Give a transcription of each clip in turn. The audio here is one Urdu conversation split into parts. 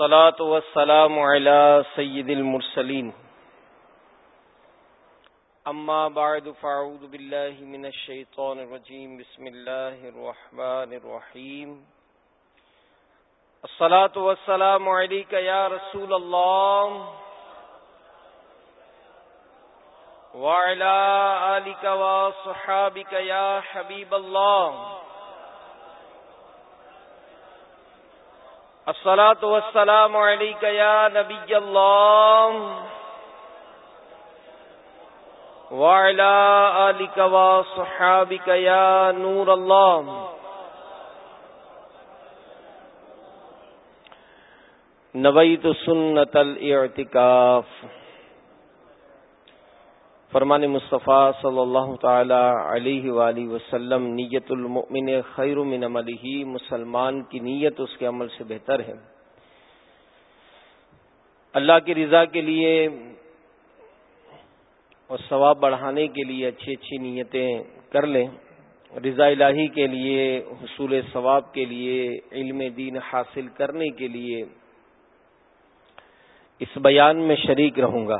والصلاة والسلام على سيد المرسلين. أما بعد، فأعوذ بالله من الشيطان الرجيم. بسم الله الرحمن الرحيم. الصلاة والسلام عليك يا رسول الله. وعلى آلك وصحابك يا حبيب الله. الصلاة والسلام عليك يا نبي الله. وعلى آلك وصحابك يا نور الله. نويت سنة الاعتكاف فرمان مصطفیٰ صلی اللہ تعالی علیہ وآلہ وسلم، نیت المؤمن خیر من عملہ، مسلمان کی نیت اس کے عمل سے بہتر ہے۔ اللہ کی رضا کے لیے اور ثواب بڑھانے کے لیے اچھی اچھی نیتیں کر لیں۔ رضا الہی کے لیے، حصول ثواب کے لیے، علم دین حاصل کرنے کے لیے اس بیان میں شریک رہوں گا۔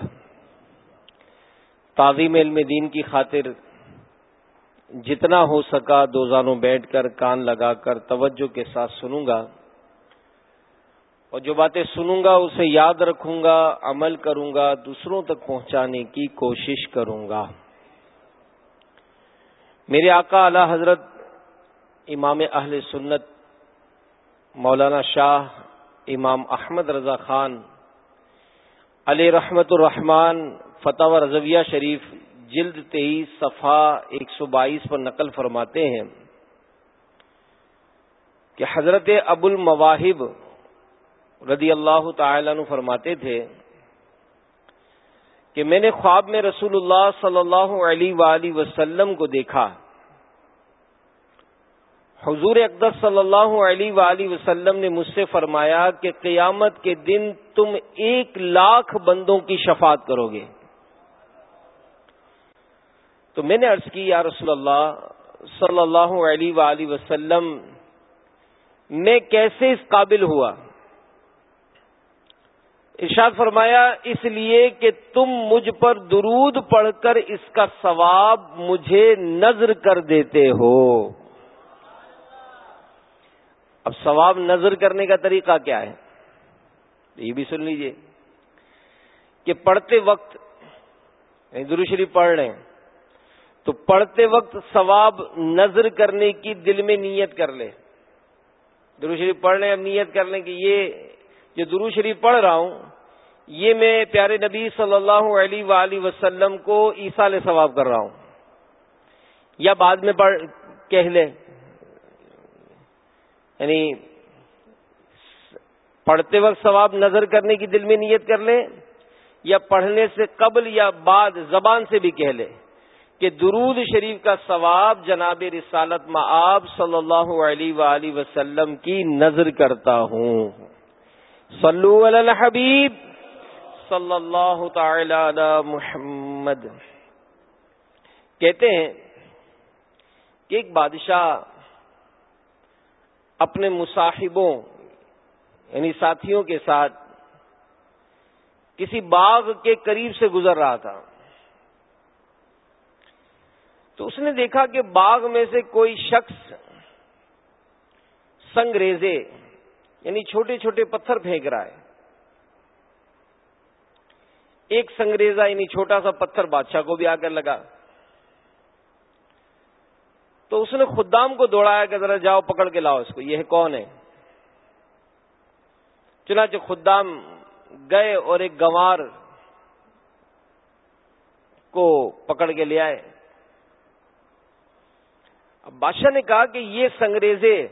تعظیم علم دین کی خاطر جتنا ہو سکا دو زانوں بیٹھ کر کان لگا کر توجہ کے ساتھ سنوں گا۔ اور جو باتیں سنوں گا، اسے یاد رکھوں گا، عمل کروں گا، دوسروں تک پہنچانے کی کوشش کروں گا۔ میرے آقا اعلی حضرت امام اہل سنت مولانا شاہ امام احمد رضا خان علی رحمت الرحمان فتح رضویہ شریف جلد تیئیس صفحہ ایک سو بائیس پر نقل فرماتے ہیں کہ حضرت ابو المواہب رضی اللہ تعالی عنہ فرماتے تھے کہ میں نے خواب میں رسول اللہ صلی اللہ علیہ وآلہ وسلم کو دیکھا۔ حضور اقدس صلی اللہ علیہ وآلہ وسلم نے مجھ سے فرمایا کہ قیامت کے دن تم ایک لاکھ بندوں کی شفاعت کرو گے۔ تو میں نے عرض کی، یا رسول اللہ صلی اللہ علیہ وآلہ وسلم، میں کیسے اس قابل ہوا؟ ارشاد فرمایا، اس لیے کہ تم مجھ پر درود پڑھ کر اس کا ثواب مجھے نظر کر دیتے ہو۔ اب ثواب نظر کرنے کا طریقہ کیا ہے؟ یہ بھی سن لیجیے کہ پڑھتے وقت یعنی درو شریف پڑھ رہے ہیں تو پڑھتے وقت ثواب نظر کرنے کی دل میں نیت کر لے۔ درو شریف پڑھنے اب نیت کر لیں کہ یہ جو درو شریف پڑھ رہا ہوں، یہ میں پیارے نبی صلی اللہ علیہ وآلہ وسلم کو عیسال ثواب کر رہا ہوں۔ یا بعد میں پڑھ، کہہ لے یعنی پڑھتے وقت ثواب نظر کرنے کی دل میں نیت کر لے یا پڑھنے سے قبل یا بعد زبان سے بھی کہہ لے کہ درود شریف کا ثواب جناب رسالت معاب صلی اللہ علیہ وآلہ وسلم کی نظر کرتا ہوں۔ صلو علی الحبیب صلی اللہ تعالی علی محمد۔ کہتے ہیں کہ ایک بادشاہ اپنے مصاحبوں یعنی ساتھیوں کے ساتھ کسی باغ کے قریب سے گزر رہا تھا۔ تو اس نے دیکھا کہ باغ میں سے کوئی شخص سنگریزے یعنی چھوٹے چھوٹے پتھر پھینک رہا ہے۔ ایک سنگریزا یعنی چھوٹا سا پتھر بادشاہ کو بھی آ کر لگا۔ تو اس نے خدام کو دوڑایا کہ ذرا جاؤ پکڑ کے لاؤ اس کو، یہ کون ہے؟ چنانچہ خدام گئے اور ایک گوار کو پکڑ کے لے آئے۔ اب بادشاہ نے کہا کہ یہ سنگریزے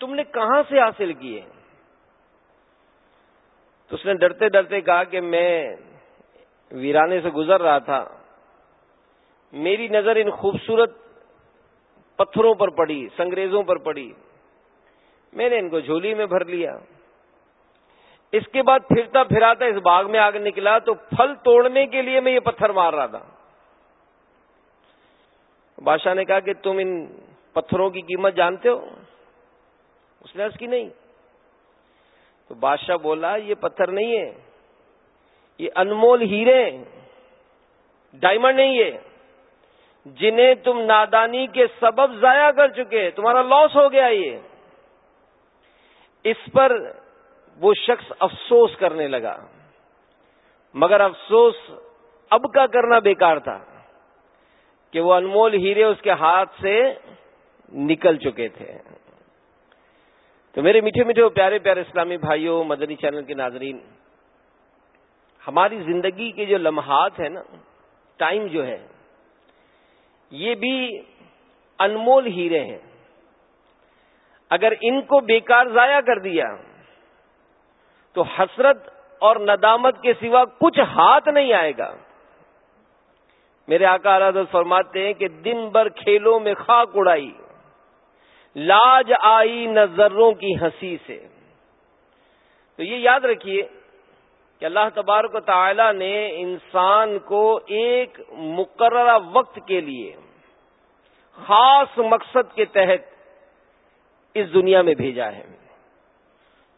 تم نے کہاں سے حاصل کیے؟ تو اس نے ڈرتے ڈرتے کہا کہ میں ویرانے سے گزر رہا تھا۔ میری نظر ان خوبصورت پتھروں پر پڑی، سنگریزوں پر پڑی۔ میں نے ان کو جھولی میں بھر لیا۔ اس کے بعد پھرتا پھراتا اس باغ میں آگ نکلا تو پھل توڑنے کے لیے میں یہ پتھر مار رہا تھا۔ بادشاہ نے کہا کہ تم ان پتھروں کی قیمت جانتے ہو؟ اس نے کی نہیں۔ تو بادشاہ بولا، یہ پتھر نہیں ہے۔ یہ انمول ہیرے ڈائمنڈ نہیں ہے۔ جنہیں تم نادانی کے سبب ضائع کر چکے تمہارا لاس ہو گیا یہ۔ اس پر وہ شخص افسوس کرنے لگا۔ مگر افسوس اب کا کرنا بیکار تھا۔ کہ وہ انمول ہیرے اس کے ہاتھ سے نکل چکے تھے۔ تو میرے میٹھے میٹھے پیارے پیارے اسلامی بھائیوں، مدنی چینل کے ناظرین، ہماری زندگی کے جو لمحات ہیں نا، ٹائم جو ہے، یہ بھی انمول ہیرے ہیں۔ اگر ان کو بیکار ضائع کر دیا، تو حسرت اور ندامت کے سوا کچھ ہاتھ نہیں آئے گا۔ میرے آقا حضرت فرماتے ہیں کہ دن بھر کھیلوں میں خاک اڑائی، لاج آئی نظروں کی ہنسی سے۔ تو یہ یاد رکھیے کہ اللہ تبارک و تعالی نے انسان کو ایک مقررہ وقت کے لیے خاص مقصد کے تحت اس دنیا میں بھیجا ہے۔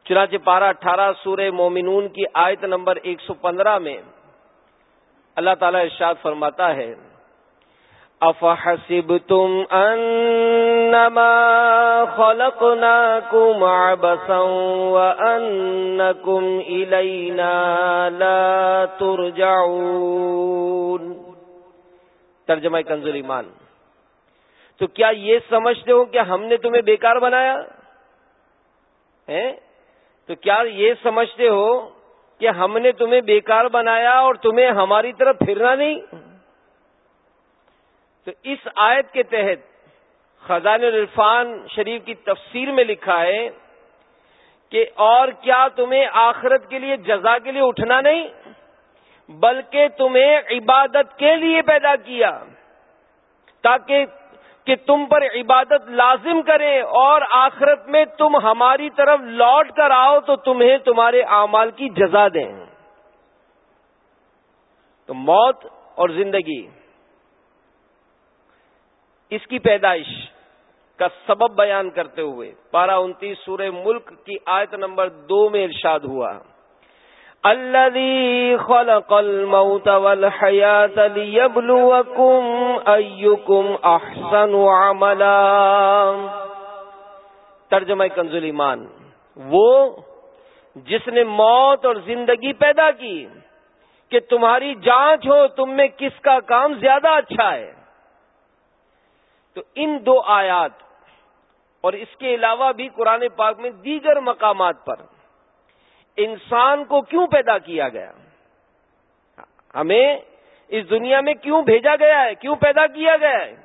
چنانچہ پارہ اٹھارہ سورہ مومنون کی آیت نمبر ایک سو پندرہ میں اللہ تعالی ارشاد فرماتا ہے افحسب تم انما خلقناكم عبسا وانكم الينا لا ترجعون۔ ترجمہ کنزل ایمان۔ تو کیا یہ سمجھتے ہو کہ ہم نے تمہیں بیکار بنایا؟ تو کیا یہ سمجھتے ہو کہ ہم نے تمہیں بیکار بنایا اور تمہیں ہماری طرف پھرنا نہیں۔ تو اس آیت کے تحت خزان الرفان شریف کی تفسیر میں لکھا ہے کہ اور کیا تمہیں آخرت کے لیے جزا کے لیے اٹھنا نہیں، بلکہ تمہیں عبادت کے لیے پیدا کیا تاکہ کہ تم پر عبادت لازم کریں اور آخرت میں تم ہماری طرف لوٹ کر آؤ تو تمہیں تمہارے اعمال کی جزا دیں۔ تو موت اور زندگی اس کی پیدائش کا سبب بیان کرتے ہوئے پارہ انتیس سورہ ملک کی آیت نمبر دو میں ارشاد ہوا۔ الذي خلق الموت والحياة ليبلوكم أيكم أحسن عملا. ترجمہ کنزل ایمان. وہ جس نے موت اور زندگی پیدا کی کہ تمہاری جانچ ہو تم میں کس کا کام زیادہ اچھا ہے. تو ان دو آیات اور اس کے علاوہ بھی قرآن پاک میں دیگر مقامات پر انسان کو کیوں پیدا کیا گیا؟ ہمیں اس دنیا میں کیوں بھیجا گیا ہے؟ کیوں پیدا کیا گیا ہے؟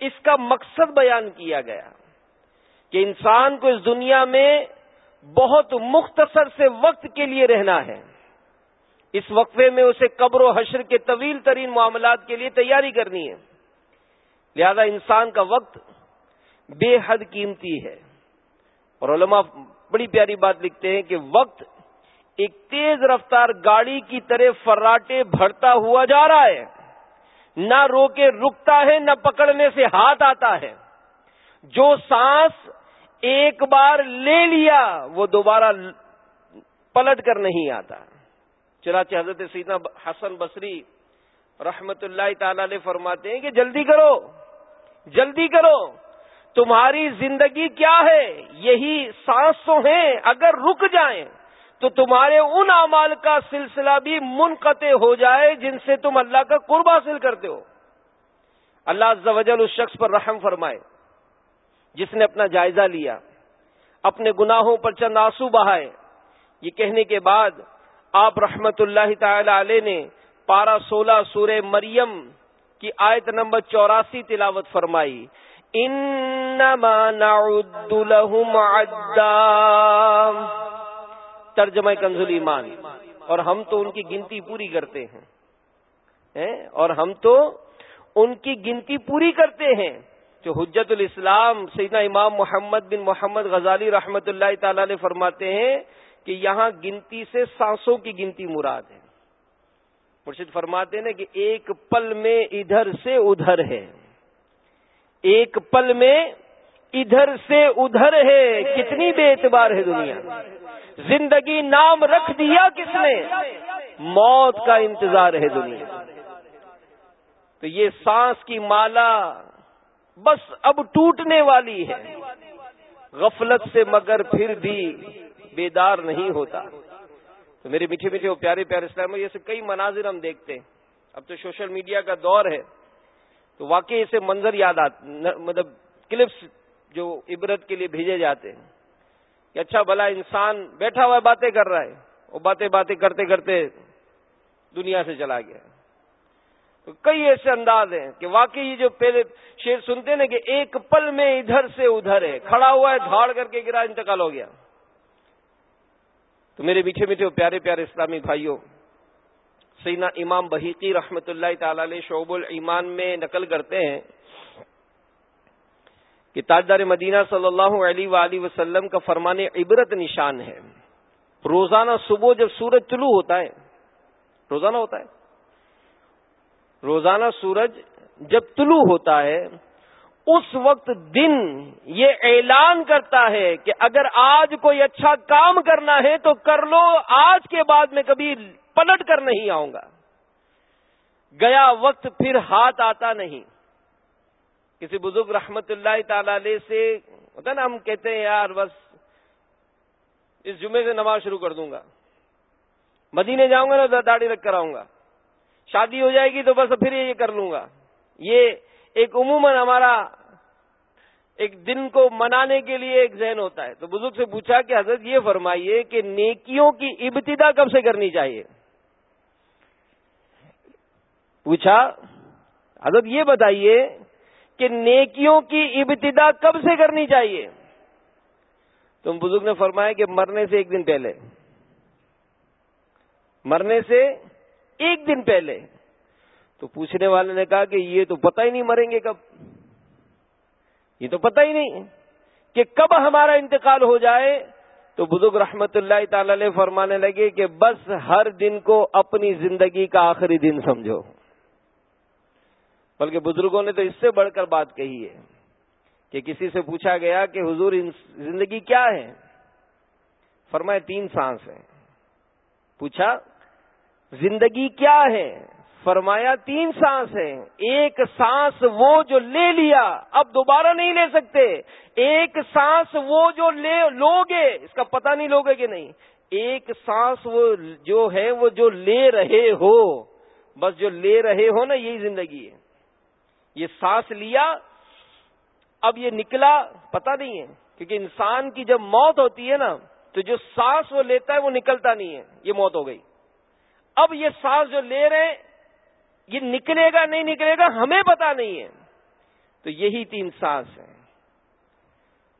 اس کا مقصد بیان کیا گیا کہ انسان کو اس دنیا میں بہت مختصر سے وقت کے لیے رہنا ہے۔ اس وقفے میں اسے قبر و حشر کے طویل ترین معاملات کے لیے تیاری کرنی ہے۔ لہذا انسان کا وقت بے حد قیمتی ہے۔ اور علماء بڑی پیاری بات لکھتے ہیں کہ وقت ایک تیز رفتار گاڑی کی طرح فراٹے بھرتا ہوا جا رہا ہے۔ نہ روکے رکتا ہے، نہ پکڑنے سے ہاتھ آتا ہے۔ جو سانس ایک بار لے لیا، وہ دوبارہ پلٹ کر نہیں آتا۔ چنانچہ حضرت سیدنا حسن بصری رحمت اللہ تعالی علیہ فرماتے ہیں کہ جلدی کرو جلدی کرو۔ تمہاری زندگی کیا ہے؟ یہی سانس تو ہیں، اگر رک جائیں۔ تو تمہارے ان اعمال کا سلسلہ بھی منقطع ہو جائے جن سے تم اللہ کا قرب حاصل کرتے ہو۔ اللہ عز و جل اس شخص پر رحم فرمائے، جس نے اپنا جائزہ لیا، اپنے گناہوں پر چند آنسو بہائے۔ یہ کہنے کے بعد آپ رحمت اللہ تعالی علیہ نے پارہ سولہ سورہ مریم کی آیت نمبر چوراسی تلاوت فرمائی، انما نعد لهم عدا۔ ترجمہ کنزل ایمان۔ اور ہم تو ان کی گنتی پوری کرتے ہیں۔ اور ہم تو ان کی گنتی پوری کرتے ہیں۔ جو حجت الاسلام سیدنا امام محمد بن محمد غزالی رحمت اللہ تعالی نے فرماتے ہیں کہ یہاں گنتی سے سانسوں کی گنتی مراد ہے۔ مرشد فرماتے ہیں کہ ایک پل میں ادھر سے ادھر ہے۔ ایک پل میں ادھر سے ادھر ہے، کتنی بے اعتبار ہے دنیا۔ زندگی نام رکھ دیا کس نے؟ موت کا انتظار ہے دنیا۔ تو یہ سانس کی مالا بس اب ٹوٹنے والی ہے۔ غفلت سے مگر پھر بھی بیدار نہیں ہوتا۔ تو میرے میٹھے میٹھے وہ پیارے پیارے اسلام یہ کئی مناظر ہم دیکھتے ہیں۔ اب تو سوشل میڈیا کا دور ہے۔ تو واقعی اسے منظر یاد آتے مطلب کلپس جو عبرت کے لیے بھیجے جاتے ہیں۔ کہ اچھا بھلا انسان بیٹھا ہوا باتیں کر رہا ہے۔ وہ باتیں باتیں کرتے کرتے دنیا سے چلا گیا۔ تو کئی ایسے انداز ہیں کہ واقعی جو پہلے شیر سنتے نا کہ ایک پل میں ادھر سے ادھر ہے، کھڑا ہوا ہے، دھاڑ کر کے گرا انتقال ہو گیا۔ تو میرے میٹھے میٹھے پیارے پیارے اسلامی بھائیوں سینا امام بحیقی رحمت اللہ تعالی علیہ شعب الایمان میں نقل کرتے ہیں۔ کہ تاجدار مدینہ صلی اللہ علیہ وآلہ وسلم کا فرمان عبرت نشان ہے۔ روزانہ صبح جب سورج طلوع ہوتا ہے، روزانہ ہوتا ہے۔ روزانہ سورج جب طلوع ہوتا ہے، اس وقت دن یہ اعلان کرتا ہے کہ اگر آج کوئی اچھا کام کرنا ہے تو کر لو، آج کے بعد میں کبھی پلٹ کر نہیں آؤں گا۔ گیا وقت پھر ہاتھ آتا نہیں۔ کسی بزرگ رحمت اللہ تعالی علیہ سے، ہوتا نا، ہم کہتے ہیں، یار بس اس جمعے سے نماز شروع کر دوں گا۔ مدینے جاؤں گا نا داڑھی رکھ کر آؤں گا۔ شادی ہو جائے گی تو بس پھر یہ کر لوں گا۔ یہ ایک عموماً ہمارا ایک دن کو منانے کے لیے ایک ذہن ہوتا ہے۔ تو بزرگ سے پوچھا کہ حضرت یہ فرمائیے کہ نیکیوں کی ابتدا کب سے کرنی چاہیے؟ پوچھا، حضرت یہ بتائیے کہ نیکیوں کی ابتدا کب سے کرنی چاہیے؟ تم بزرگ نے فرمایا کہ مرنے سے ایک دن پہلے۔ مرنے سے ایک دن پہلے۔ تو پوچھنے والے نے کہا کہ یہ تو پتہ ہی نہیں مریں گے کب۔ یہ تو پتہ ہی نہیں کہ کب ہمارا انتقال ہو جائے۔ تو بزرگ رحمت اللہ تعالی فرمانے لگے کہ بس ہر دن کو اپنی زندگی کا آخری دن سمجھو۔ بلکہ بزرگوں نے تو اس سے بڑھ کر بات کہی ہے کہ کسی سے پوچھا گیا کہ حضور زندگی کیا ہے؟ فرمائے تین سانس ہے پوچھا، زندگی کیا ہے؟ فرمایا تین سانس ہے ایک سانس وہ جو لے لیا، اب دوبارہ نہیں لے سکتے۔ ایک سانس وہ جو لے لو گے اس کا پتہ نہیں لوگے کہ نہیں۔ ایک سانس وہ جو ہے، وہ جو لے رہے ہو، بس جو لے رہے ہو نا، یہی زندگی ہے۔ یہ سانس لیا، اب یہ نکلا، پتہ نہیں ہے، کیونکہ انسان کی جب موت ہوتی ہے نا، تو جو سانس وہ لیتا ہے وہ نکلتا نہیں ہے، یہ موت ہو گئی۔ اب یہ سانس جو لے رہے یہ نکلے گا، نہیں نکلے گا، ہمیں پتا نہیں ہے۔ تو یہی تین سانس ہیں۔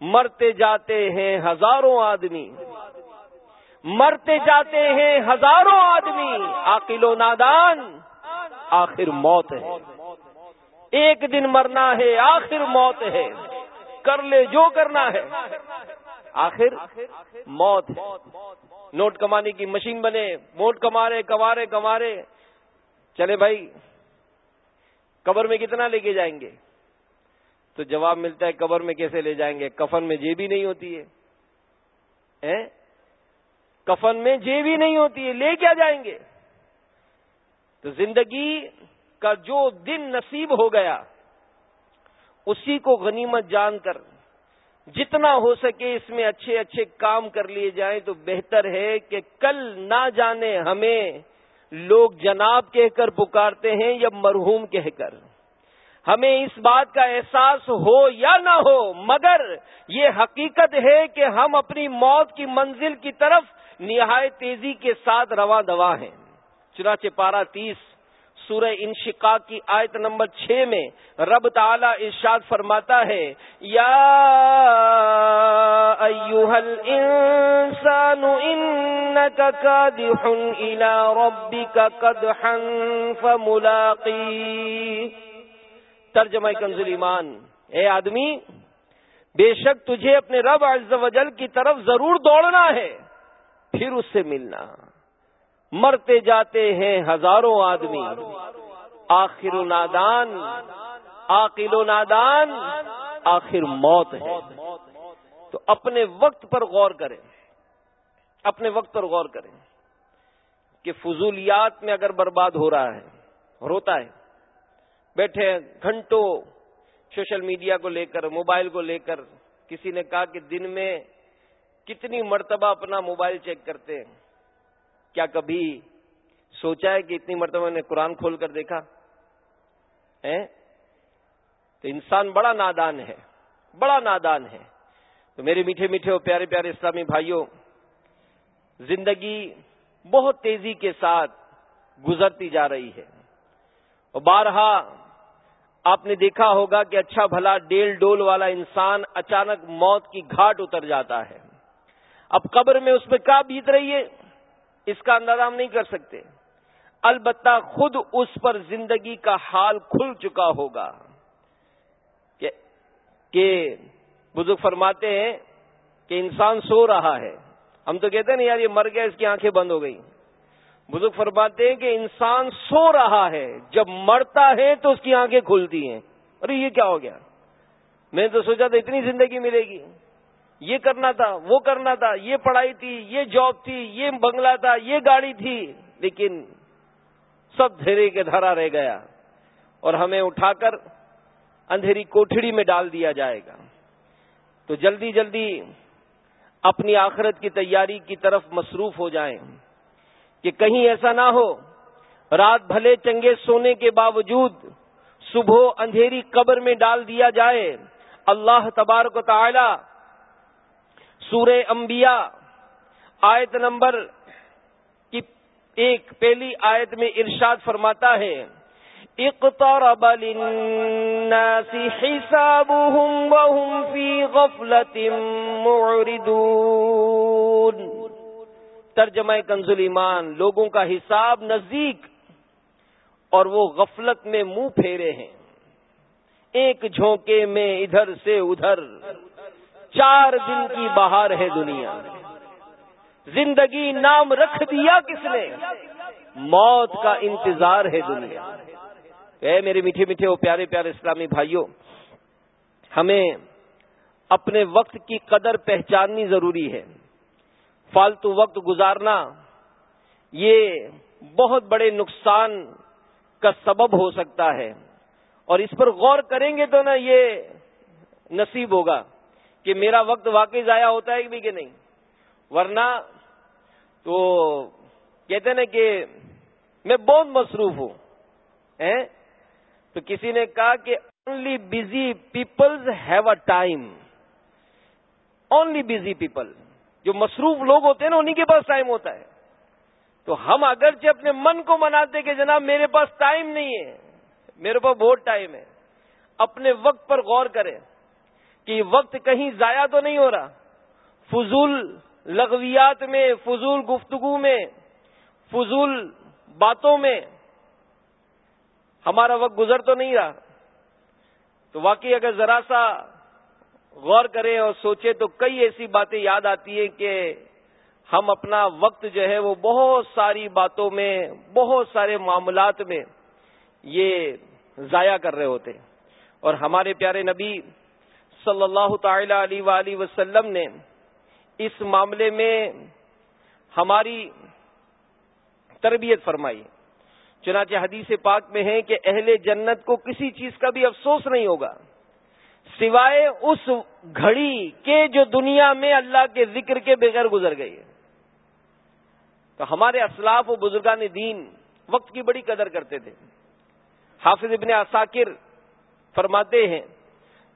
مرتے جاتے ہیں ہزاروں آدمی۔ مرتے جاتے ہیں ہزاروں آدمی۔ عاقل و نادان، آخر موت ہے۔ ایک دن مرنا ہے، آخر موت ہے۔ کر لے جو کرنا ہے۔ آخر موت ہے۔ نوٹ کمانے کی مشین بنے ووٹ کمارے کمارے کمارے۔ چلے بھائی، قبر میں کتنا لے کے جائیں گے؟ تو جواب ملتا ہے، قبر میں کیسے لے جائیں گے؟ کفن میں جیبی نہیں ہوتی ہے۔ کفن میں جیبی نہیں ہوتی ہے، لے کیا جائیں گے؟ تو زندگی کا جو دن نصیب ہو گیا، اسی کو غنیمت جان کر، جتنا ہو سکے اس میں اچھے اچھے کام کر لیے جائیں تو بہتر ہے کہ کل نہ جانے ہمیں لوگ جناب کہہ کر پکارتے ہیں یا مرحوم کہہ کر۔ ہمیں اس بات کا احساس ہو یا نہ ہو، مگر یہ حقیقت ہے کہ ہم اپنی موت کی منزل کی طرف نہایت تیزی کے ساتھ رواں دوا ہیں۔ چنانچہ پارا تیس سورہ انشقاق کی آیت نمبر چھ میں رب تعالی ارشاد فرماتا ہے، یا ایوہل انسان انکا کادح الى ربک قدحا فملاقی۔ ترجمہ کنزل ایمان، اے آدمی، بے شک تجھے اپنے رب عز و جل کی طرف ضرور دوڑنا ہے، پھر اس سے ملنا۔ مرتے جاتے ہیں ہزاروں آدمی۔ آخر و نادان، عاقل و نادان، آخر موت ہے۔ تو اپنے وقت پر غور کریں۔ اپنے وقت پر غور کریں کہ فضولیات میں اگر برباد ہو رہا ہے روتا ہے۔ بیٹھے گھنٹوں سوشل میڈیا کو لے کر، موبائل کو لے کر، کسی نے کہا کہ دن میں کتنی مرتبہ اپنا موبائل چیک کرتے ہیں۔ کیا کبھی سوچا ہے کہ اتنی مرتبہ نے قرآن کھول کر دیکھا؟ تو انسان بڑا نادان ہے، بڑا نادان ہے۔ تو میرے میٹھے میٹھے اور پیارے پیارے اسلامی بھائیوں، زندگی بہت تیزی کے ساتھ گزرتی جا رہی ہے۔ اور بارہا، آپ نے دیکھا ہوگا کہ اچھا بھلا ڈیل ڈول والا انسان اچانک موت کی گھاٹ اتر جاتا ہے۔ اب قبر میں اس پہ کیا بیت رہی ہے؟ اس کا اندازہ ہم نہیں کر سکتے۔ البتہ خود اس پر زندگی کا حال کھل چکا ہوگا کہ بزرگ فرماتے ہیں کہ انسان سو رہا ہے۔ ہم تو کہتے ہیں نا یار یہ مر گیا، اس کی آنکھیں بند ہو گئی بزرگ فرماتے ہیں کہ انسان سو رہا ہے، جب مرتا ہے تو اس کی آنکھیں کھلتی ہیں۔ ارے یہ کیا ہو گیا؟ میں تو سوچا تھا اتنی زندگی ملے گی۔ یہ کرنا تھا، وہ کرنا تھا، یہ پڑھائی تھی، یہ جاب تھی، یہ بنگلہ تھا، یہ گاڑی تھی۔ لیکن سب دھیرے کے دھرا رہ گیا اور ہمیں اٹھا کر اندھیری کوٹڑی میں ڈال دیا جائے گا۔ تو جلدی جلدی اپنی آخرت کی تیاری کی طرف مصروف ہو جائیں۔ کہ کہیں ایسا نہ ہو، رات بھلے چنگے سونے کے باوجود صبح اندھیری قبر میں ڈال دیا جائے۔ اللہ تبارک و تعالی سورہ انبیاء، آیت نمبر کی ایک، پہلی آیت میں ارشاد فرماتا ہے، اقترب للناس حسابهم وهم في غفلة معردون ترجمہ کنز ایمان، لوگوں کا حساب نزدیک اور وہ غفلت میں منہ پھیرے ہیں۔ ایک جھونکے میں ادھر سے ادھر۔ چار دن کی بہار ہے دنیا۔ زندگی نام رکھ دیا کس نے؟ موت کا انتظار ہے دنیا۔ اے میرے میٹھے میٹھے وہ پیارے پیارے اسلامی بھائیوں، ہمیں اپنے وقت کی قدر پہچاننی ضروری ہے۔ فالتو وقت گزارنا یہ بہت بڑے نقصان کا سبب ہو سکتا ہے۔ اور اس پر غور کریں گے تو نا یہ نصیب ہوگا۔ کہ میرا وقت واقعی ضائع ہوتا ہے بھی کہ نہیں؟ ورنہ تو کہتے نا کہ میں بہت مصروف ہوں تو کسی نے کہا کہ only busy peoples have a time only busy people جو مصروف لوگ ہوتے ہیں نا انہیں کے پاس ٹائم ہوتا ہے۔ تو ہم اگرچہ اپنے من کو مناتے کہ جناب میرے پاس ٹائم نہیں ہے، میرے پاس بہت ٹائم ہے۔ اپنے وقت پر غور کریں۔ کہ وقت کہیں ضائع تو نہیں ہو رہا۔ فضول لغویات میں، فضول گفتگو میں، فضول باتوں میں ہمارا وقت گزر تو نہیں رہا۔ تو واقعی اگر ذرا سا غور کریں اور سوچے تو کئی ایسی باتیں یاد آتی ہیں کہ ہم اپنا وقت جو ہے وہ بہت ساری باتوں میں، بہت سارے معاملات میں یہ ضائع کر رہے ہوتے۔ اور ہمارے پیارے نبی صلی اللہ تعالی علیہ وسلم نے اس معاملے میں ہماری تربیت فرمائی۔ چنانچہ حدیث پاک میں ہے کہ اہل جنت کو کسی چیز کا بھی افسوس نہیں ہوگا، سوائے اس گھڑی کے جو دنیا میں اللہ کے ذکر کے بغیر گزر گئی ہے۔ تو ہمارے اسلاف و بزرگان دین وقت کی بڑی قدر کرتے تھے۔ حافظ ابن عساکر فرماتے ہیں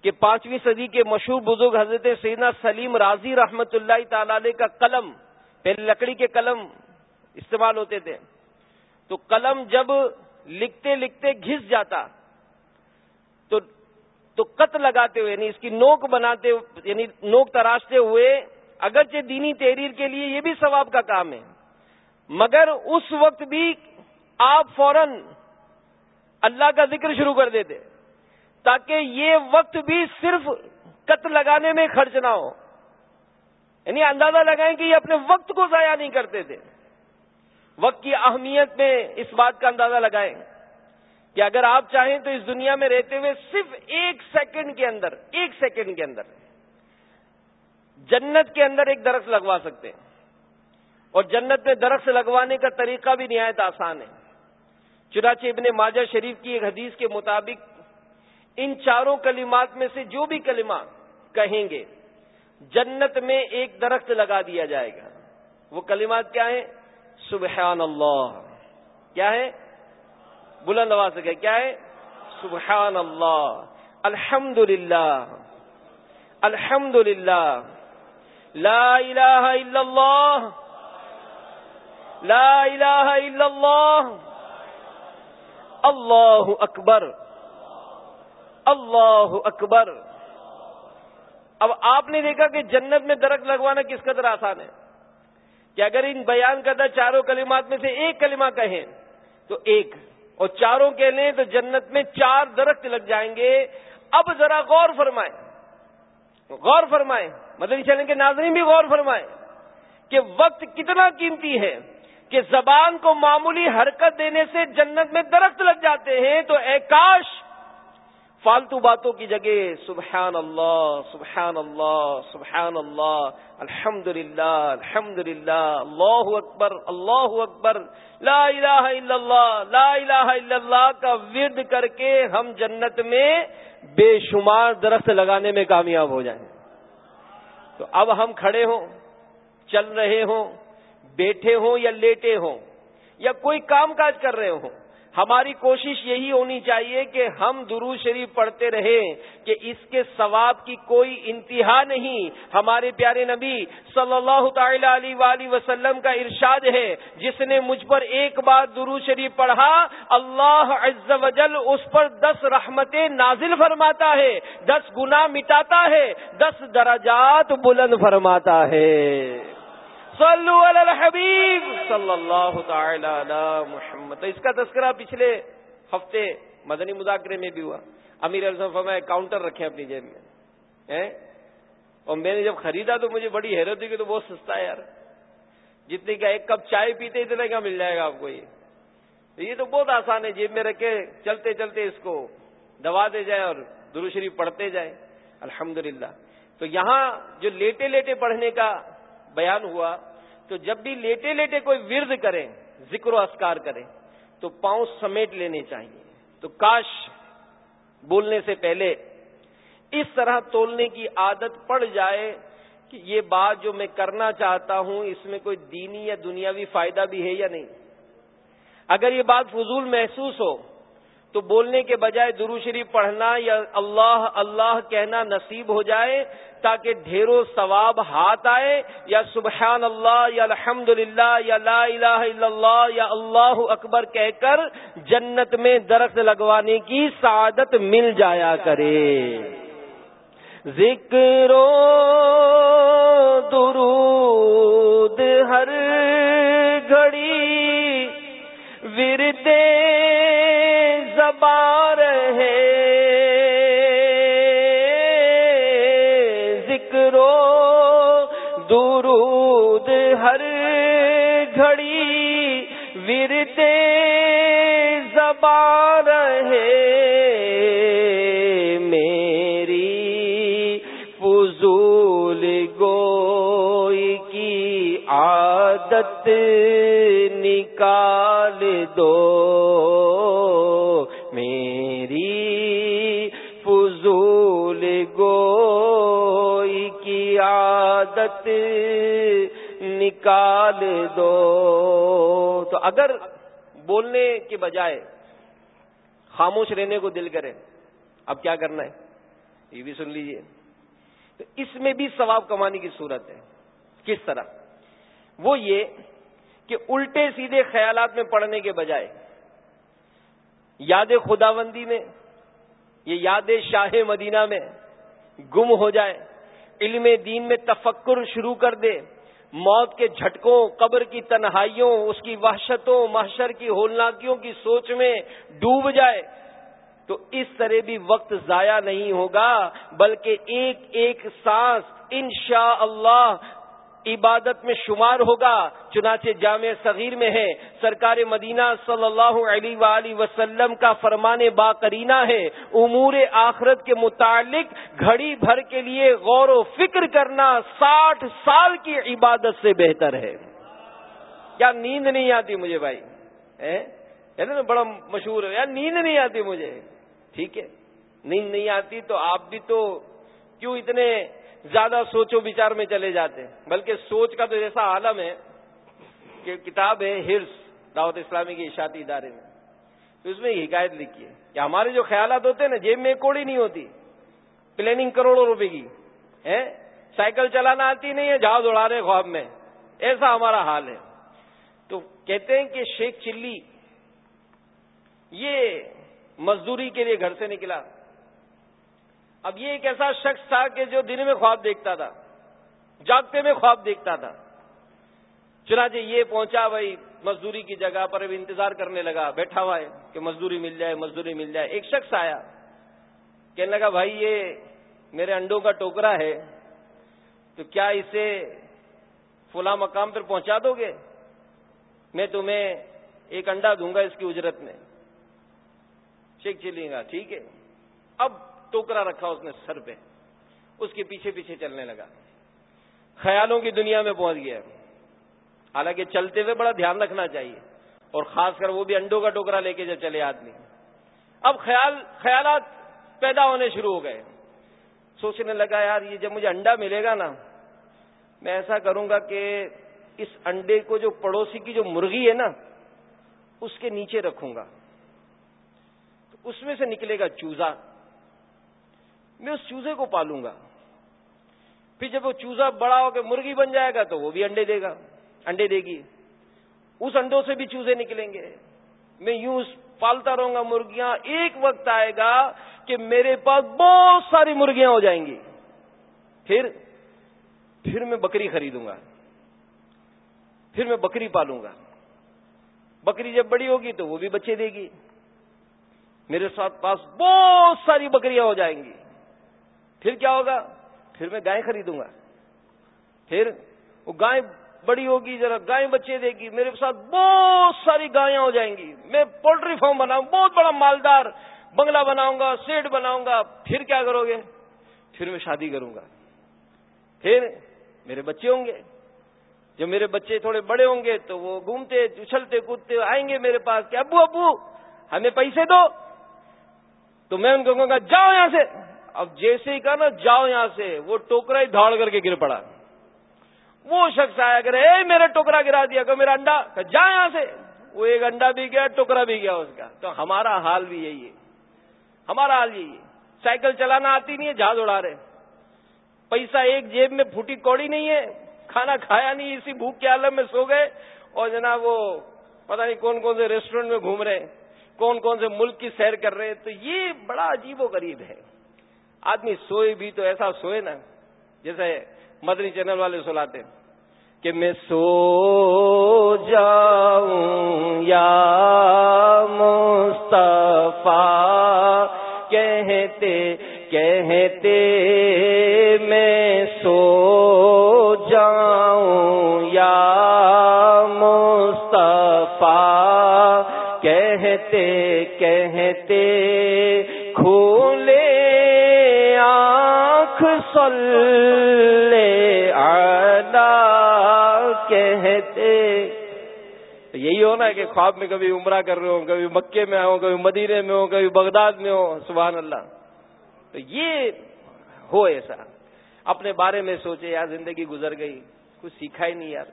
کہ پانچویں صدی کے مشہور بزرگ حضرت سینا سلیم راضی رحمت اللہ تعالی کا قلم، پہلے لکڑی کے قلم استعمال ہوتے تھے۔ تو قلم جب لکھتے لکھتے گھس جاتا، تو تو کت لگاتے ہوئے یعنی اس کی نوک بناتے یعنی نوک تراشتے ہوئے، اگرچہ دینی تحریر کے لیے یہ بھی ثواب کا کام ہے، مگر اس وقت بھی آپ فوراً اللہ کا ذکر شروع کر دیتے۔ تاکہ یہ وقت بھی صرف کت لگانے میں خرچ نہ ہو۔ یعنی اندازہ لگائیں کہ یہ اپنے وقت کو ضائع نہیں کرتے تھے۔ وقت کی اہمیت میں اس بات کا اندازہ لگائیں کہ اگر آپ چاہیں تو اس دنیا میں رہتے ہوئے صرف ایک سیکنڈ کے اندر، ایک سیکنڈ کے اندر جنت کے اندر ایک درخت لگوا سکتے ہیں۔ اور جنت میں درخت لگوانے کا طریقہ بھی نہایت آسان ہے۔ چنانچہ ابن ماجہ شریف کی ایک حدیث کے مطابق ان چاروں کلمات میں سے جو بھی کلمہ کہیں گے، جنت میں ایک درخت لگا دیا جائے گا۔ وہ کلمات کیا ہیں؟ سبحان اللہ کیا ہے بلند آواز سے کیا ہے سبحان اللہ الحمد للہ الحمد للہ لا الہ الا اللہ۔ لا الہ الا اللہ۔ اللہ اکبر۔ اللہ اکبر۔ اب آپ نے دیکھا کہ جنت میں درخت لگوانا کس قدر آسان ہے؟ کہ اگر ان بیان کردہ چاروں کلمات میں سے ایک کلمہ کہیں تو ایک، اور چاروں کے لیں تو جنت میں چار درخت لگ جائیں گے۔ اب ذرا غور فرمائیں۔ غور فرمائیں۔ مطلب چلیں کہ ناظرین بھی غور فرمائیں کہ وقت کتنا قیمتی ہے کہ زبان کو معمولی حرکت دینے سے جنت میں درخت لگ جاتے ہیں تو اے کاش فالتو باتوں کی جگہ سبحان اللہ سبحان اللہ سبحان اللہ الحمد للہ الحمد للہ اللہ اکبر اللہ اکبر، لا الہ الا اللہ، لا الہ الا اللہ کا ورد کر کے ہم جنت میں بے شمار درخت لگانے میں کامیاب ہو جائیں۔ تو اب ہم کھڑے ہوں، چل رہے ہوں، بیٹھے ہوں یا لیٹے ہوں یا کوئی کام کاج کر رہے ہوں ہماری کوشش یہی ہونی چاہیے کہ ہم درو شریف پڑھتے رہیں کہ اس کے ثواب کی کوئی انتہا نہیں۔ ہمارے پیارے نبی صلی اللہ تعالی علیہ وآلہ وسلم کا ارشاد ہے، جس نے مجھ پر ایک بار درو شریف پڑھا، اللہ عز و جل اس پر دس رحمتیں نازل فرماتا ہے، دس گنا مٹاتا ہے، دس درجات بلند فرماتا ہے۔ صلو علی الحبیب صلی اللہ تعالی علی محمد۔ اس کا تذکرہ پچھلے ہفتے مدنی مذاکرے میں بھی ہوا۔ امیر الزم فرمایا کاؤنٹر رکھے اپنی جیب میں۔ اور میں نے جب خریدا تو مجھے بڑی حیرت ہوئی کہ تو بہت سستا ہے یار۔ جتنے کا ایک کپ چائے پیتے اتنے کا مل جائے گا آپ کو یہ۔ یہ تو بہت آسان ہے، جیب میں رکھے چلتے چلتے اس کو دبا دے جائیں اور درو شریف پڑھتے جائیں۔ الحمد تو یہاں جو لیٹے لیٹے پڑھنے کا بیان ہوا تو جب بھی لیٹے لیٹے کوئی ورد کریں ذکر و اسکار کریں تو پاؤں سمیٹ لینے چاہیے۔ تو کاش بولنے سے پہلے اس طرح تولنے کی عادت پڑ جائے کہ یہ بات جو میں کرنا چاہتا ہوں، اس میں کوئی دینی یا دنیاوی فائدہ بھی ہے یا نہیں۔ اگر یہ بات فضول محسوس ہو تو بولنے کے بجائے درو شریف پڑھنا یا اللہ اللہ کہنا نصیب ہو جائے تاکہ ڈھیروں ثواب ہاتھ آئے۔ یا سبحان اللہ یا الحمد للہ یا لا الہ الا اللہ، یا اللہ اکبر کہہ کر جنت میں درخت لگوانے کی سعادت مل جایا کرے۔ ذکر درود ہر گھڑی ورتے زبار ہے۔ ذکر درود ہر گھڑی ورتے زبار ہے۔ میری فضول گوئی کی عادت نکال دو۔ عادت نکال دو۔ تو اگر بولنے کے بجائے خاموش رہنے کو دل کرے، اب کیا کرنا ہے؟ یہ بھی سن لیجیے۔ تو اس میں بھی ثواب کمانے کی صورت ہے۔ کس طرح؟ وہ یہ کہ الٹے سیدھے خیالات میں پڑھنے کے بجائے، یاد خداوندی میں یہ یاد شاہ مدینہ میں گم ہو جائے۔ علم دین میں تفکر شروع کر دے۔ موت کے جھٹکوں، قبر کی تنہائیوں، اس کی وحشتوں، محشر کی ہولناکیوں کی سوچ میں ڈوب جائے۔ تو اس طرح بھی وقت ضائع نہیں ہوگا، بلکہ ایک ایک سانس انشاء اللہ عبادت میں شمار ہوگا، چنانچہ جامع صغیر میں ہے۔ سرکار مدینہ صلی اللہ علیہ وآلہ وسلم کا فرمان باقرینہ ہے۔ امور آخرت کے متعلق گھڑی بھر کے لیے غور و فکر کرنا ساٹھ سال کی عبادت سے بہتر ہے۔ کیا نیند نہیں آتی مجھے بھائی؟ نا، بڑا مشہور ہے۔ یار نیند نہیں آتی مجھے۔ ٹھیک ہے۔ نیند نہیں آتی تو آپ بھی تو کیوں اتنے زیادہ سوچو بچار میں چلے جاتے ہیں۔ بلکہ سوچ کا تو ایسا عالم ہے کہ کتاب ہے ہرس، دعوت اسلامی کے اشاعتی ادارے میں۔ تو اس میں حکایت لکھی ہے کہ ہمارے جو خیالات ہوتے ہیں نا، جیب میں کوڑی نہیں ہوتی پلاننگ کروڑوں روپے کی ہے سائیکل چلانا آتی نہیں ہے، جہاز اڑا رہے خواب میں۔ ایسا ہمارا حال ہے۔ تو کہتے ہیں کہ شیخ چلی، یہ مزدوری کے لیے گھر سے نکلا۔ اب یہ ایک ایسا شخص تھا کہ جو دن میں خواب دیکھتا تھا، جاگتے میں خواب دیکھتا تھا۔ چنانچہ یہ پہنچا بھائی مزدوری کی جگہ پر، اب انتظار کرنے لگا، بیٹھا ہوا ہے کہ مزدوری مل جائے، مزدوری مل جائے۔ ایک شخص آیا، کہنے لگا، بھائی یہ میرے انڈوں کا ٹوکرا ہے، تو کیا اسے فلاں مقام پر پہنچا دو گے؟ میں تمہیں ایک انڈا دوں گا اس کی اجرت میں۔ چیک چلیں ہاں، گا ٹھیک ہے۔ اب ٹوکرا رکھا اس نے سر پہ۔ اس کے پیچھے پیچھے چلنے لگا۔ خیالوں کی دنیا میں پہنچ گیا حالانکہ چلتے ہوئے بڑا دھیان رکھنا چاہیے۔ اور خاص کر وہ بھی انڈوں کا ٹوکرا لے کے جب چلے آدمی۔ اب خیال، خیالات پیدا ہونے شروع ہو گئے۔ سوچنے لگا، یار، یہ جب مجھے انڈا ملے گا نا، میں ایسا کروں گا کہ اس انڈے کو جو پڑوسی کی جو مرغی ہے نا، اس کے نیچے رکھوں گا۔ تو اس میں سے نکلے گا چوزا۔ میں اس چوزے کو پالوں گا۔ پھر جب وہ چوزا بڑا ہو کے مرغی بن جائے گا تو وہ بھی انڈے دے گا، انڈے دے گی۔ اس انڈوں سے بھی چوزے نکلیں گے۔ میں یوں پالتا رہوں گا، مرغیاں ایک وقت آئے گا کہ میرے پاس بہت ساری مرغیاں ہو جائیں گی۔ پھر پھر میں بکری خریدوں گا۔ پھر میں بکری پالوں گا۔ بکری جب بڑی ہوگی تو وہ بھی بچے دے گی۔ میرے ساتھ پاس بہت ساری بکریاں ہو جائیں گی۔ پھر کیا ہوگا؟ پھر میں گائے خریدوں گا۔ پھر وہ گائے بڑی ہوگی، ذرا گائے بچے دے گی، میرے ساتھ بہت ساری گائیں ہو جائیں گی۔ میں پولٹری فارم بناؤں، بہت بڑا مالدار بنگلہ بناؤں گا سیٹ بناؤں گا۔ پھر کیا کرو گے؟ پھر میں شادی کروں گا۔ پھر میرے بچے ہوں گے۔ جب میرے بچے تھوڑے بڑے ہوں گے تو وہ گھومتے، اچھلتے، کودتے، آئیں گے میرے پاس کہ ابو ابو، ہمیں پیسے دو۔ تو میں ان کو کہوں گا، جاؤ یہاں سے۔ اب جیسے ہی کہا نا، جاؤ یہاں سے، وہ ٹوکرا ہی دھاڑ کر کے گر پڑا۔ وہ شخص آیا کرے اے میرا ٹوکرا گرا دیا کہ میرا انڈا۔ کہ جا یہاں سے۔ وہ ایک انڈا بھی گیا، ٹوکرا بھی گیا اس کا۔ تو ہمارا حال بھی یہی ہے۔ ہمارا حال یہی ہے۔ سائیکل چلانا آتی نہیں ہے، جہاز اڑا رہے۔ پیسہ ایک جیب میں پھوٹی کوڑی نہیں ہے، کھانا کھایا نہیں، اسی بھوک کے عالم میں سو گئے۔ اور جناب، وہ پتہ نہیں کون کون سے ریسٹورینٹ میں گھوم رہے ہیں، کون کون سے ملک کی سیر کر رہے تو یہ بڑا عجیب و غریب ہے۔ آدمی سوئے بھی تو ایسا سوئے نا، جیسے مدنی چینل والے سلاتے کہ میں سو جاؤں یا مصطفیٰ، کہتے کہتے میں سو جاؤں یا مصطفیٰ، کہتے کہتے کھولے آنکھ سلے کہتے۔ یہی ہونا کہ خواب میں کبھی عمرہ کر رہے ہو کبھی مکے میں ہو کبھی مدینے میں ہو کبھی بغداد میں ہو سبحان اللہ۔ تو یہ ہو ایسا۔ اپنے بارے میں سوچے، یار زندگی گزر گئی، کچھ سیکھا ہی نہیں یار۔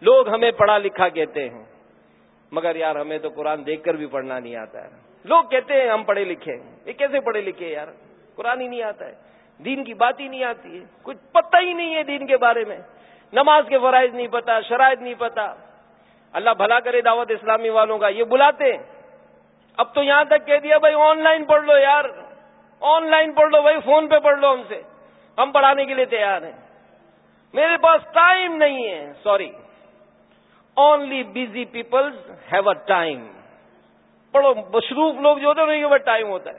لوگ ہمیں پڑھا لکھا کہتے ہیں، مگر یار ہمیں تو قرآن دیکھ کر بھی پڑھنا نہیں آتا۔ ہے لوگ کہتے ہیں ہم پڑھے لکھے یہ کیسے پڑھے لکھے یار؟ قرآن ہی نہیں آتا ہے۔ دین کی بات ہی نہیں آتی ہے۔ کچھ پتہ ہی نہیں ہے دین کے بارے میں۔ نماز کے فرائض نہیں پتا، شرائط نہیں پتا۔ اللہ بھلا کرے دعوت اسلامی والوں کا۔ یہ بلاتے اب تو یہاں تک کہہ دیا، بھائی آن لائن پڑھ لو یار۔ آن لائن پڑھ لو بھائی، فون پہ پڑھ لو ہم سے۔ ہم پڑھانے کے لیے تیار ہیں۔ میرے پاس ٹائم نہیں ہے۔ Sorry. Only busy people have a time پڑھو مصروف لوگ جو ہوتے ہیں ان کے بعد ٹائم ہوتا ہے۔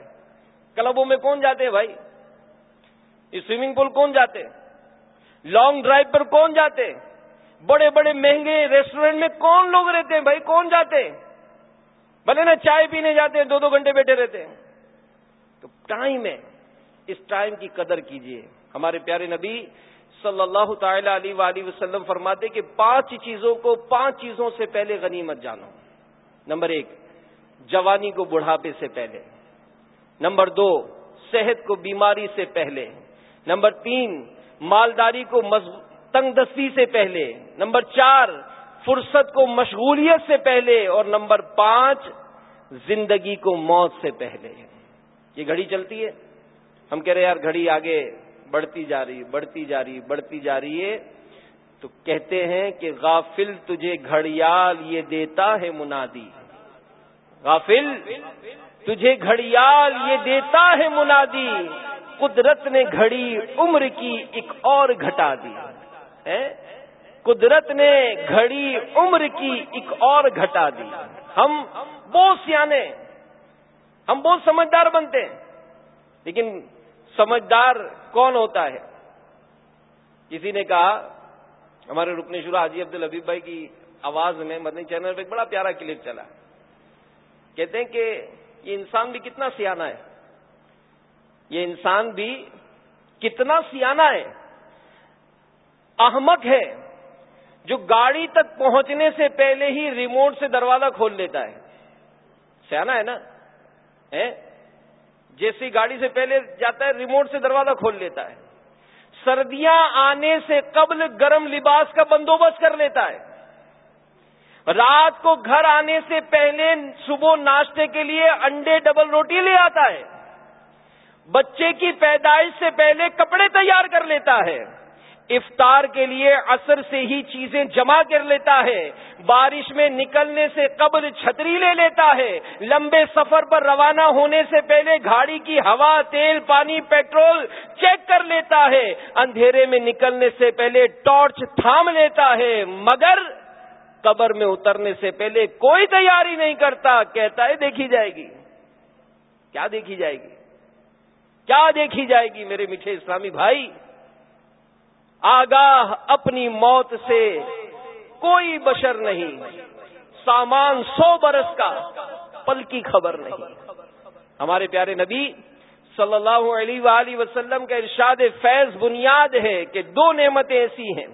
کلبوں میں کون جاتے ہیں بھائی؟ سوئمنگ پول کون جاتے لانگ ڈرائیو پر کون جاتے بڑے بڑے مہنگے ریسٹورینٹ میں کون لوگ رہتے ہیں بھائی؟ کون جاتے بھلے نا چائے پینے جاتے ہیں، دو دو گھنٹے بیٹھے رہتے ہیں۔ تو ٹائم ہے، اس ٹائم کی قدر کیجیے ہمارے پیارے نبی صلی اللہ تعالی علیہ وآلہ وسلم فرماتے کہ پانچ چیزوں کو، پانچ چیزوں سے پہلے غنیمت جانو۔ نمبر ایک، جوانی کو بڑھاپے سے پہلے۔ نمبر دو، صحت کو بیماری سے پہلے۔ نمبر تین، مالداری کو تنگ دستی سے پہلے۔ نمبر چار، فرصت کو مشغولیت سے پہلے۔ اور نمبر پانچ، زندگی کو موت سے پہلے۔ یہ گھڑی چلتی ہے۔ ہم کہہ رہے یار، گھڑی آگے بڑھتی جا رہی، بڑھتی جا رہی، بڑھتی جا رہی ہے۔ تو کہتے ہیں کہ غافل تجھے گھڑیال یہ دیتا ہے منادی۔ غافل تجھے گھڑیال یہ دیتا ہے منادی۔ قدرت نے گھڑی عمر کی ایک اور گھٹا دی۔ قدرت نے گھڑی عمر کی ایک اور گھٹا دی۔ ہم بہت سیانے ہم بہت سمجھدار بنتے ہیں۔ لیکن سمجھدار کون ہوتا ہے؟ کسی نے کہا، ہمارے رکن شروع حاجی عبد الحبیب بھائی کی آواز میں مدنی چینل پہ ایک بڑا پیارا کلپ چلا۔ کہتے ہیں کہ یہ انسان بھی کتنا سیاح ہے۔ یہ انسان بھی کتنا سیاح ہے احمد ہے، جو گاڑی تک پہنچنے سے پہلے ہی ریموٹ سے دروازہ کھول لیتا ہے۔ سیاح ہے نا؟ جیسی گاڑی سے پہلے جاتا ہے ریموٹ سے دروازہ کھول لیتا ہے۔ سردیاں آنے سے قبل گرم لباس کا بندوبست کر لیتا ہے۔ رات کو گھر آنے سے پہلے صبح ناشتے کے لیے انڈے ڈبل روٹی لے آتا ہے۔ بچے کی پیدائش سے پہلے کپڑے تیار کر لیتا ہے۔ افطار کے لیے اثر سے ہی چیزیں جمع کر لیتا ہے۔ بارش میں نکلنے سے قبل چھتری لے لیتا ہے۔ لمبے سفر پر روانہ ہونے سے پہلے گاڑی کی ہوا، تیل، پانی، پیٹرول چیک کر لیتا ہے۔ اندھیرے میں نکلنے سے پہلے ٹارچ تھام لیتا ہے۔ مگر قبر میں اترنے سے پہلے کوئی تیاری نہیں کرتا۔ کہتا ہے، دیکھی جائے گی۔ کیا دیکھی جائے گی؟ کیا دیکھی جائے گی میرے میٹھے اسلامی بھائی؟ آگاہ اپنی موت سے کوئی بشر نہیں، سامان سو برس کا پل کی خبر نہیں۔ ہمارے پیارے نبی صلی اللہ علیہ وآلہ وسلم کا ارشاد فیض بنیاد ہے کہ دو نعمتیں ایسی ہیں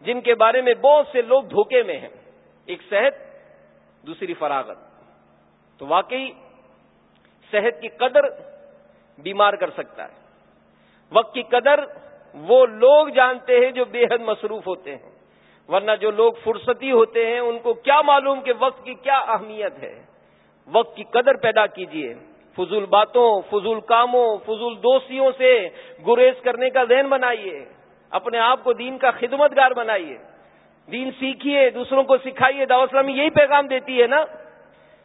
جن کے بارے میں بہت سے لوگ دھوکے میں ہیں۔ ایک صحت، دوسری فراغت۔ تو واقعی صحت کی قدر بیمار کر سکتا ہے۔ وقت کی قدر وہ لوگ جانتے ہیں جو بے حد مصروف ہوتے ہیں۔ ورنہ جو لوگ فرصتی ہوتے ہیں، ان کو کیا معلوم کہ وقت کی کیا اہمیت ہے۔ وقت کی قدر پیدا کیجیے فضول باتوں، فضول کاموں، فضول دوستیوں سے گریز کرنے کا ذہن بنائیے۔ اپنے آپ کو دین کا خدمت گار بنائیے۔ دین سیکھیے، دوسروں کو سکھائیے۔ دعوت اسلامی یہی پیغام دیتی ہے نا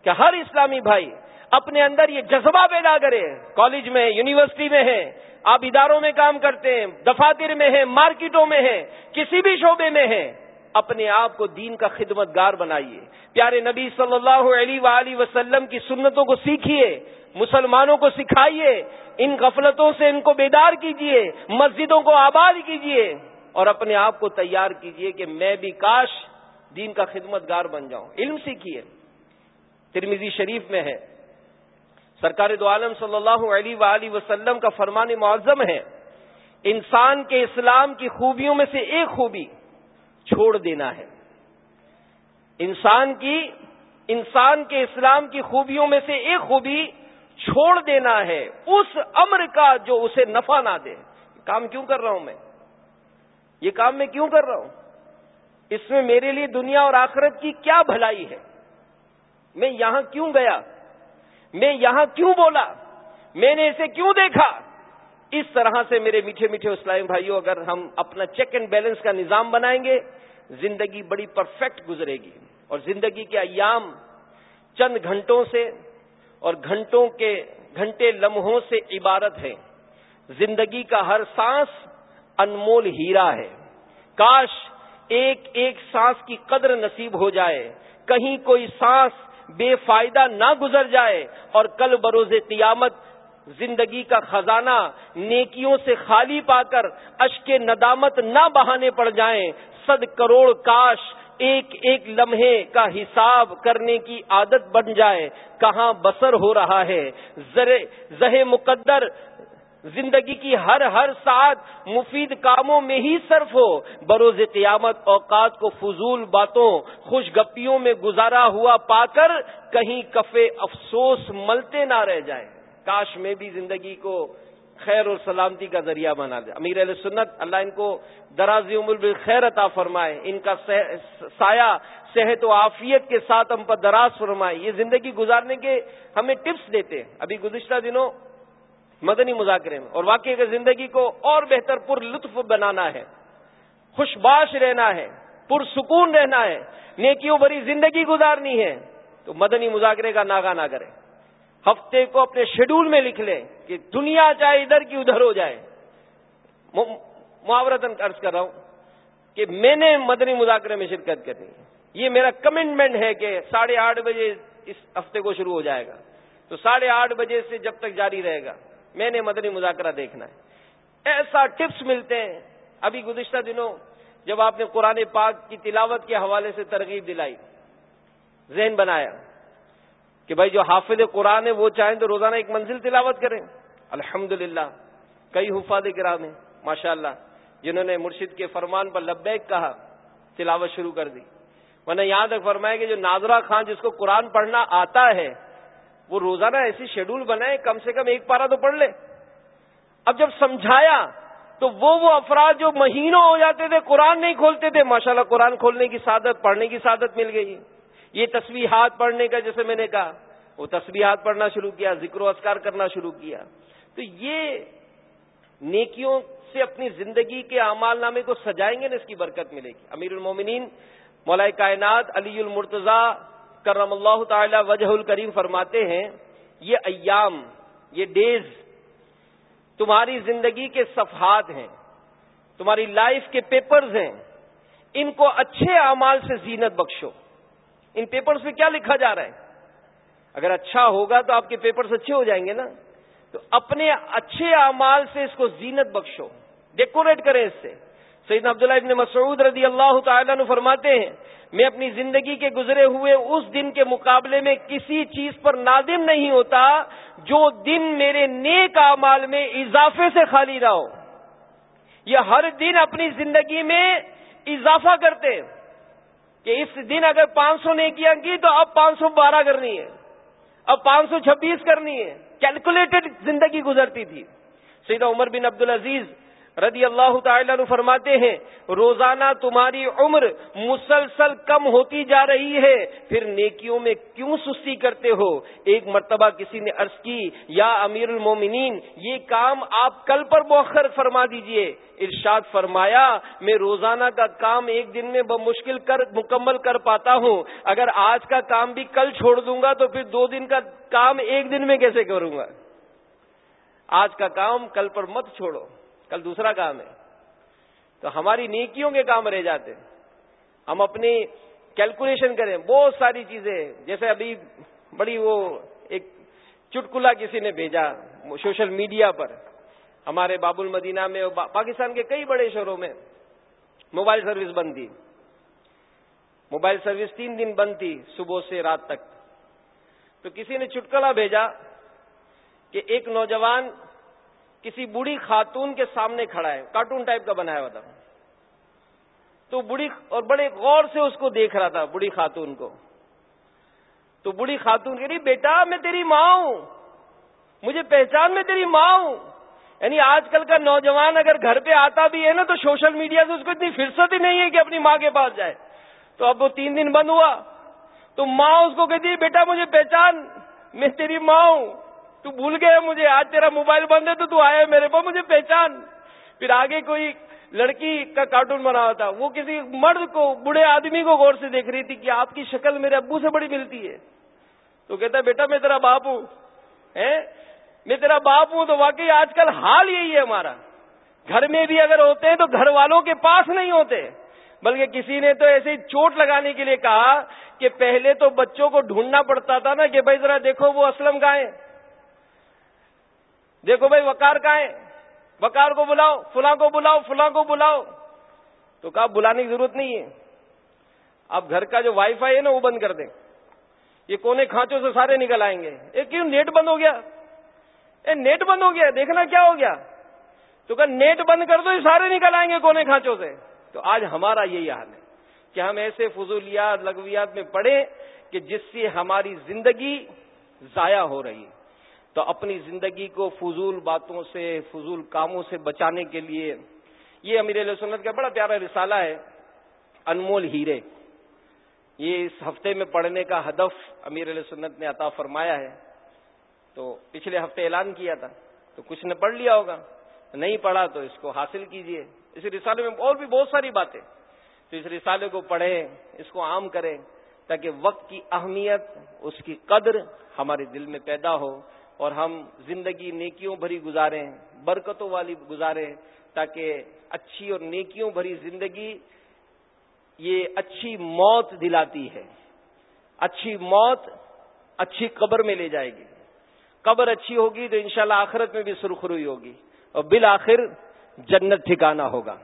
کہ ہر اسلامی بھائی اپنے اندر یہ جذبہ پیدا کرے۔ کالج میں، یونیورسٹی میں ہے آپ اداروں میں کام کرتے ہیں، دفاتر میں ہیں، مارکیٹوں میں ہیں، کسی بھی شعبے میں ہیں، اپنے آپ کو دین کا خدمت گار بنائیے۔ پیارے نبی صلی اللہ علیہ وآلہ وسلم کی سنتوں کو سیکھیے، مسلمانوں کو سکھائیے، ان غفلتوں سے ان کو بیدار کیجیے، مسجدوں کو آباد کیجیے اور اپنے آپ کو تیار کیجیے کہ میں بھی کاش دین کا خدمت گار بن جاؤں۔ علم سیکھیے۔ ترمیزی شریف میں ہے۔ سرکار دو عالم صلی اللہ علیہ وآلہ وسلم کا فرمان معظم ہے، انسان کے اسلام کی خوبیوں میں سے ایک خوبی چھوڑ دینا ہے۔ انسان کی، انسان کے اسلام کی خوبیوں میں سے ایک خوبی چھوڑ دینا ہے، اس امر کا جو اسے نفع نہ دے۔ کام کیوں کر رہا ہوں میں؟ یہ کام میں کیوں کر رہا ہوں؟ اس میں میرے لیے دنیا اور آخرت کی کیا بھلائی ہے؟ میں یہاں کیوں گیا؟ میں یہاں کیوں بولا؟ میں نے اسے کیوں دیکھا؟ اس طرح سے میرے میٹھے میٹھے اسلام بھائیوں، اگر ہم اپنا چیک اینڈ بیلنس کا نظام بنائیں گے، زندگی بڑی پرفیکٹ گزرے گی۔ اور زندگی کے ایام چند گھنٹوں سے اور گھنٹوں کے گھنٹے لمحوں سے عبارت ہے زندگی کا ہر سانس انمول ہیرا ہے۔ کاش ایک ایک سانس کی قدر نصیب ہو جائے۔ کہیں کوئی سانس بے فائدہ نہ گزر جائے اور کل بروز قیامت زندگی کا خزانہ نیکیوں سے خالی پا کر اشک ندامت نہ بہانے پڑ جائیں، صد کروڑ کاش ایک ایک لمحے کا حساب کرنے کی عادت بن جائے، کہاں بسر ہو رہا ہے؟ زہ مقدر زندگی کی ہر ہر ساتھ مفید کاموں میں ہی صرف ہو۔ بروز قیامت اوقات کو فضول باتوں، خوش گپیوں میں گزارا ہوا پا کر کہیں کفے افسوس ملتے نہ رہ جائیں۔ کاش میں بھی زندگی کو خیر اور سلامتی کا ذریعہ بنا دے۔ امیر علیہ سنت، اللہ ان کو درازی عمر خیر عطا فرمائے۔ ان کا سایہ، صحت و عافیت کے ساتھ ہم پر دراز فرمائے۔ یہ زندگی گزارنے کے ہمیں ٹپس دیتے ہیں۔ ابھی گزشتہ دنوں مدنی مذاکرے میں۔ اور واقعی کے زندگی کو اور بہتر پر لطف بنانا ہے خوشباش رہنا ہے پرسکون رہنا ہے، نیکیوں بھری زندگی گزارنی ہے، تو مدنی مذاکرے کا ناگا نہ کرے۔ ہفتے کو اپنے شیڈول میں لکھ لیں کہ دنیا چاہے ادھر کی ادھر ہو جائے۔ محاورتن عرض کر رہا ہوں کہ میں نے مدنی مذاکرے میں شرکت کرنی ہے یہ میرا کمٹمنٹ ہے کہ ساڑھے آٹھ بجے اس ہفتے کو شروع ہو جائے گا۔ تو ساڑھے آٹھ بجے سے جب تک جاری رہے گا۔ میں نے مدنی مذاکرہ دیکھنا ہے۔ ایسا ٹپس ملتے ہیں۔ ابھی گزشتہ دنوں جب آپ نے قرآن پاک کی تلاوت کے حوالے سے ترغیب دلائی، ذہن بنایا کہ بھائی جو حافظ قرآن ہے وہ چاہیں تو روزانہ ایک منزل تلاوت کریں۔ الحمد کئی حفاظ کرام ہیں ماشاء اللہ جنہوں نے مرشد کے فرمان پر لبیک کہا، تلاوت شروع کر دی۔ میں نے یہاں تک فرمایا کہ جو ناظرہ خان جس کو قرآن پڑھنا آتا ہے وہ روزانہ ایسی شیڈول بنائے، کم سے کم ایک پارا تو پڑھ لے۔ اب جب سمجھایا، تو وہ وہ افراد جو مہینوں ہو جاتے تھے، قرآن نہیں کھولتے تھے، ماشاءاللہ قرآن کھولنے کی سعادت، پڑھنے کی سعادت مل گئی۔ یہ تصویحات پڑھنے کا، جیسے میں نے کہا، وہ تصویحات پڑھنا شروع کیا، ذکر و اسکار کرنا شروع کیا۔ تو یہ نیکیوں سے اپنی زندگی کے اعمال نامے کو سجائیں گے نا اس کی برکت ملے گی۔ امیر المومنین مولا کائنات، علی المرتضی کرم اللہ تعالی وجہ الکریم فرماتے ہیں، یہ ایام، یہ ڈیز تمہاری زندگی کے صفحات ہیں، تمہاری لائف کے پیپرز ہیں، ان کو اچھے اعمال سے زینت بخشو۔ ان پیپرز میں کیا لکھا جا رہا ہے؟ اگر اچھا ہوگا تو آپ کے پیپرز اچھے ہو جائیں گے نا۔ تو اپنے اچھے اعمال سے اس کو زینت بخشو۔ ڈیکوریٹ کریں اس سے۔ سیدنا عبداللہ ابن مسعود رضی اللہ تعالیٰ نے فرماتے ہیں میں اپنی زندگی کے گزرے ہوئے اس دن کے مقابلے میں کسی چیز پر نادم نہیں ہوتا جو دن میرے نیک اعمال میں اضافے سے خالی نہ ہو۔ یہ ہر دن اپنی زندگی میں اضافہ کرتے کہ اس دن اگر پانچ سو نیکیاں کی تو اب پانچ سو بارہ کرنی ہے۔ اب پانچ سو چھبیس کرنی ہے۔ کیلکولیٹڈ زندگی گزرتی تھی۔ سیدہ عمر بن عبد العزیز رضی اللہ تعالیٰ عنہ فرماتے ہیں، روزانہ تمہاری عمر مسلسل کم ہوتی جا رہی ہے، پھر نیکیوں میں کیوں سستی کرتے ہو؟ ایک مرتبہ کسی نے عرض کی، یا امیر المومنین، یہ کام آپ کل پر مؤخر فرما دیجیے. ارشاد فرمایا، میں روزانہ کا کام ایک دن میں بمشکل کر، مکمل کر پاتا ہوں، اگر آج کا کام بھی کل چھوڑ دوں گا، تو پھر دو دن کا کام ایک دن میں کیسے کروں گا؟ آج کا کام کل پر مت چھوڑو. کل دوسرا کام ہے۔ تو ہماری نیکیوں کے کام رہ جاتے۔ ہیں ہم اپنی کیلکولیشن کریں۔ بہت ساری چیزیں، جیسے ابھی بڑی وہ ایک چٹکلا کسی نے بھیجا سوشل میڈیا پر۔ ہمارے باب المدینہ میں پاکستان کے کئی بڑے شہروں میں موبائل سروس بند تھی۔ موبائل سروس تین دن بند تھی صبح سے رات تک۔ تو کسی نے چٹکلا بھیجا کہ ایک نوجوان کسی بوڑھی خاتون کے سامنے کھڑا ہے، کارٹون ٹائپ کا بنایا ہوا تھا۔ تو بڑی اور بڑے غور سے اس کو دیکھ رہا تھا بڑی خاتون کو۔ تو بڑی خاتون کہہ رہی، بیٹا، میں تیری ماں ہوں۔ مجھے پہچان، میں تیری ماں ہوں۔ یعنی آج کل کا نوجوان اگر گھر پہ آتا بھی ہے نا، تو سوشل میڈیا سے اس کو اتنی فرصت ہی نہیں ہے کہ اپنی ماں کے پاس جائے۔ تو اب وہ تین دن بند ہوا۔ تو ماں اس کو کہتی، بیٹا، مجھے پہچان، میں تیری ماں ہوں۔ تو بھول گئے مجھے، آج تیرا موبائل بند ہے تو تو آیا میرے پاس، مجھے پہچان۔ پھر آگے کوئی لڑکی کا کارٹون بنا ہوا تھا وہ کسی مرد کو بڑے آدمی کو غور سے دیکھ رہی تھی کہ آپ کی شکل میرے ابو سے بڑی ملتی ہے۔ تو کہتا ہے، بیٹا، میں تیرا باپ ہوں۔ میں تیرا باپ ہوں تو واقعی آج کل حال یہی ہے ہمارا۔ گھر میں بھی اگر ہوتے ہیں تو گھر والوں کے پاس نہیں ہوتے۔ بلکہ کسی نے تو ایسے ہی چوٹ لگانے کے لیے کہا کہ پہلے تو بچوں کو ڈھونڈنا پڑتا تھا نا کہ بھائی ذرا دیکھو وہ اسلم گائے دیکھو بھائی وکار کہاں ہے؟ وکار کو بلاؤ، فلاں کو بلاؤ، فلاں کو بلاؤ۔ تو کہا، بلانے کی ضرورت نہیں ہے۔ اب گھر کا جو وائی فائی ہے نا، وہ بند کر دیں۔ یہ کونے کھانچوں سے سارے نکل آئیں گے۔ یہ کیوں نیٹ بند ہو گیا؟ اے، نیٹ بند ہو گیا۔ دیکھنا کیا ہو گیا؟ تو کہ نیٹ بند کر دو، یہ سارے نکل آئیں گے کونے کھانچوں سے۔ تو آج ہمارا یہی حال ہے کہ ہم ایسے فضولیات، لغویات میں پڑے کہ جس سے ہماری زندگی ضائع ہو رہی ہے۔ تو اپنی زندگی کو فضول باتوں سے، فضول کاموں سے بچانے کے لیے یہ امیر علیہ سنت کا بڑا پیارا رسالہ ہے، انمول ہیرے۔ یہ اس ہفتے میں پڑھنے کا ہدف امیر علیہ سنت نے عطا فرمایا ہے۔ تو پچھلے ہفتے اعلان کیا تھا، تو کچھ نے پڑھ لیا ہوگا۔ نہیں پڑھا تو اس کو حاصل کیجیے۔ اس رسالے میں اور بھی بہت ساری باتیں۔ تو اس رسالے کو پڑھیں، اس کو عام کریں تاکہ وقت کی اہمیت، اس کی قدر ہمارے دل میں پیدا ہو۔ اور ہم زندگی نیکیوں بھری گزاریں، برکتوں والی گزاریں، تاکہ اچھی اور نیکیوں بھری زندگی یہ اچھی موت دلاتی ہے۔ اچھی موت اچھی قبر میں لے جائے گی۔ قبر اچھی ہوگی تو انشاءاللہ آخرت میں بھی سرخروئی ہوگی اور بالآخر جنت ٹھکانا ہوگا۔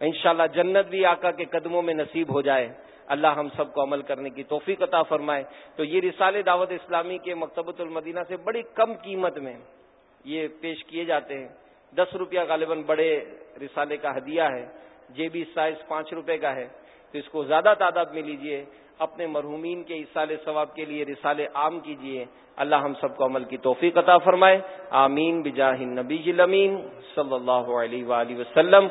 انشاءاللہ جنت بھی آقا کے قدموں میں نصیب ہو جائے۔ اللہ ہم سب کو عمل کرنے کی توفیق عطا فرمائے۔ تو یہ رسالے دعوت اسلامی کے مکتبۃ المدینہ سے بڑی کم قیمت میں یہ پیش کیے جاتے ہیں۔ دس روپیہ غالباً بڑے رسالے کا ہدیہ ہے۔ جے بی سائز پانچ روپے کا ہے۔ تو اس کو زیادہ تعداد میں لیجیے۔ اپنے مرحومین کے اصال ثواب کے لیے رسالے عام کیجیے اللہ ہم سب کو عمل کی توفیق عطا فرمائے۔ آمین بجاہ نبی امین صلی اللہ علیہ وآلہ وسلم۔